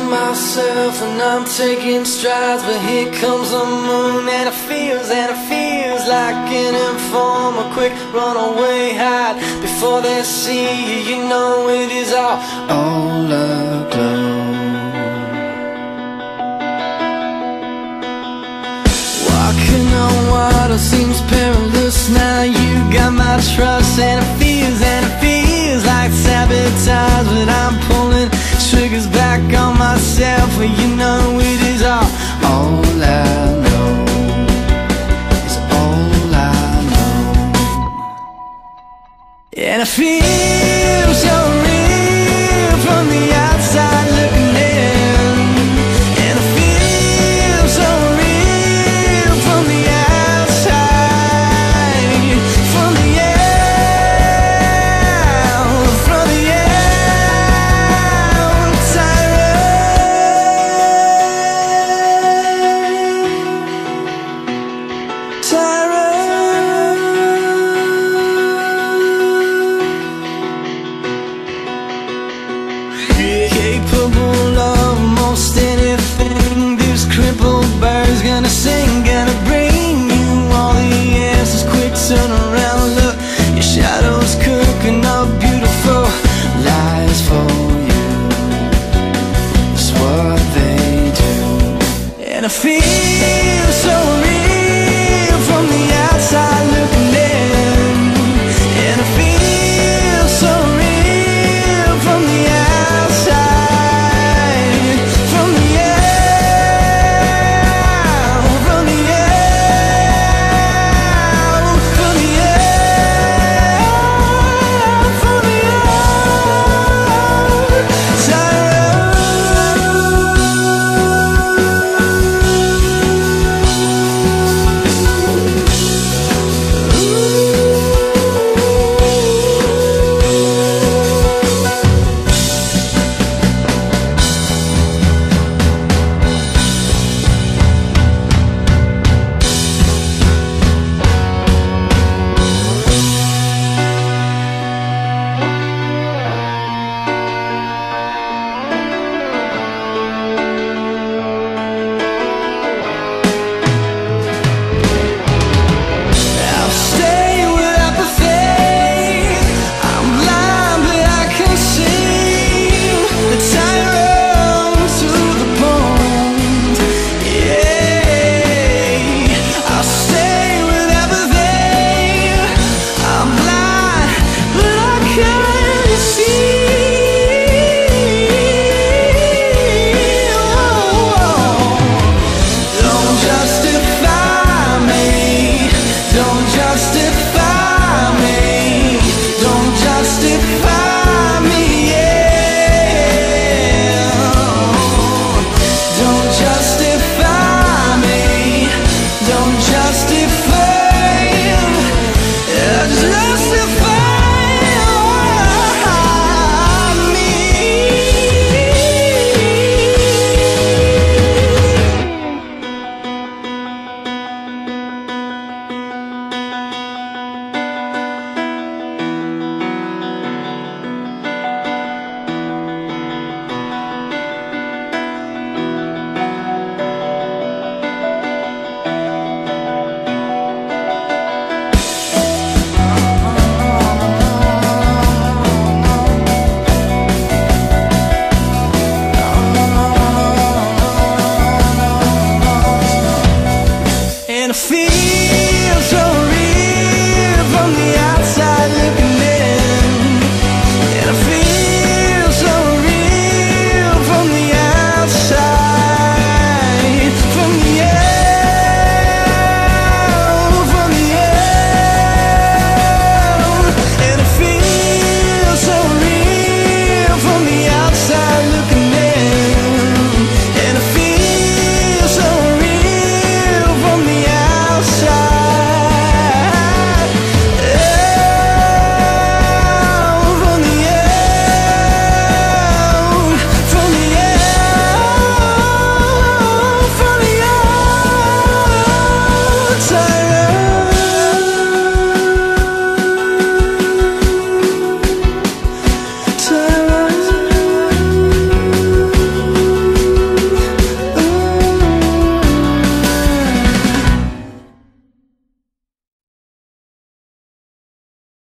myself and I'm taking strides But here comes the moon and it feels, and it feels like an inform A quick runaway hide. Before they see you You know it is all, all aglow. Walking on water seems perilous Now you got my trust and it feels, and it feels like sabotage But I'm pulling triggers back on myself But you know it is all, all I know crippled bird's gonna sing Gonna bring